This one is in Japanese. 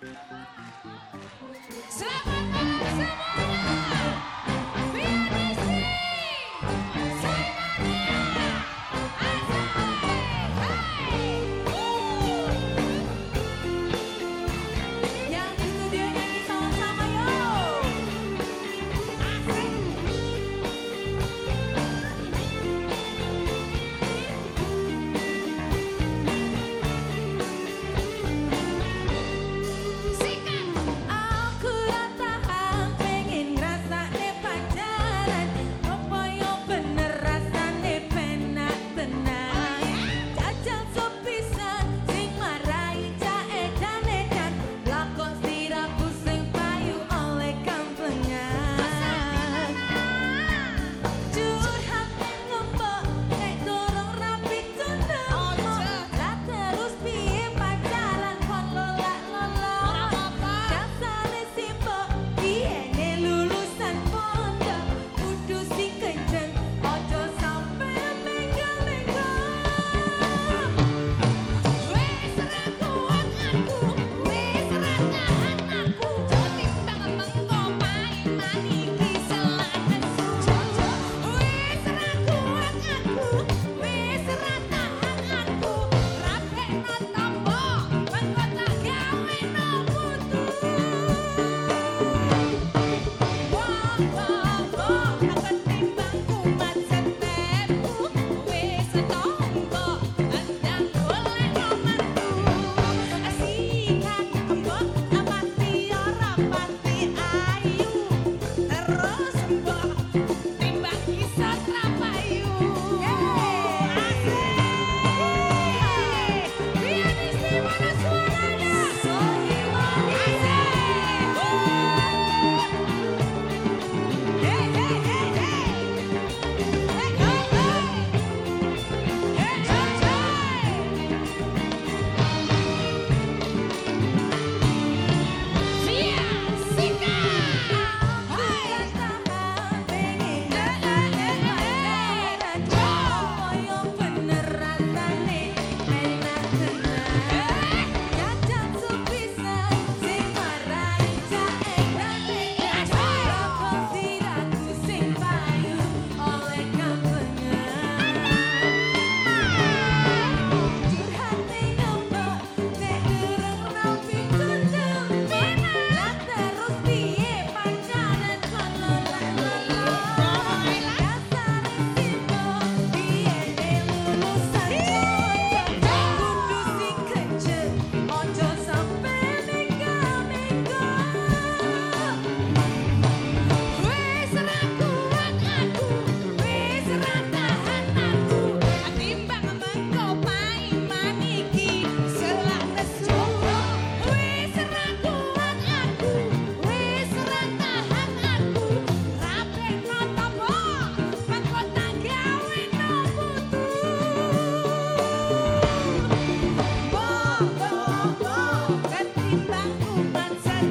Selamat malam semuanya. But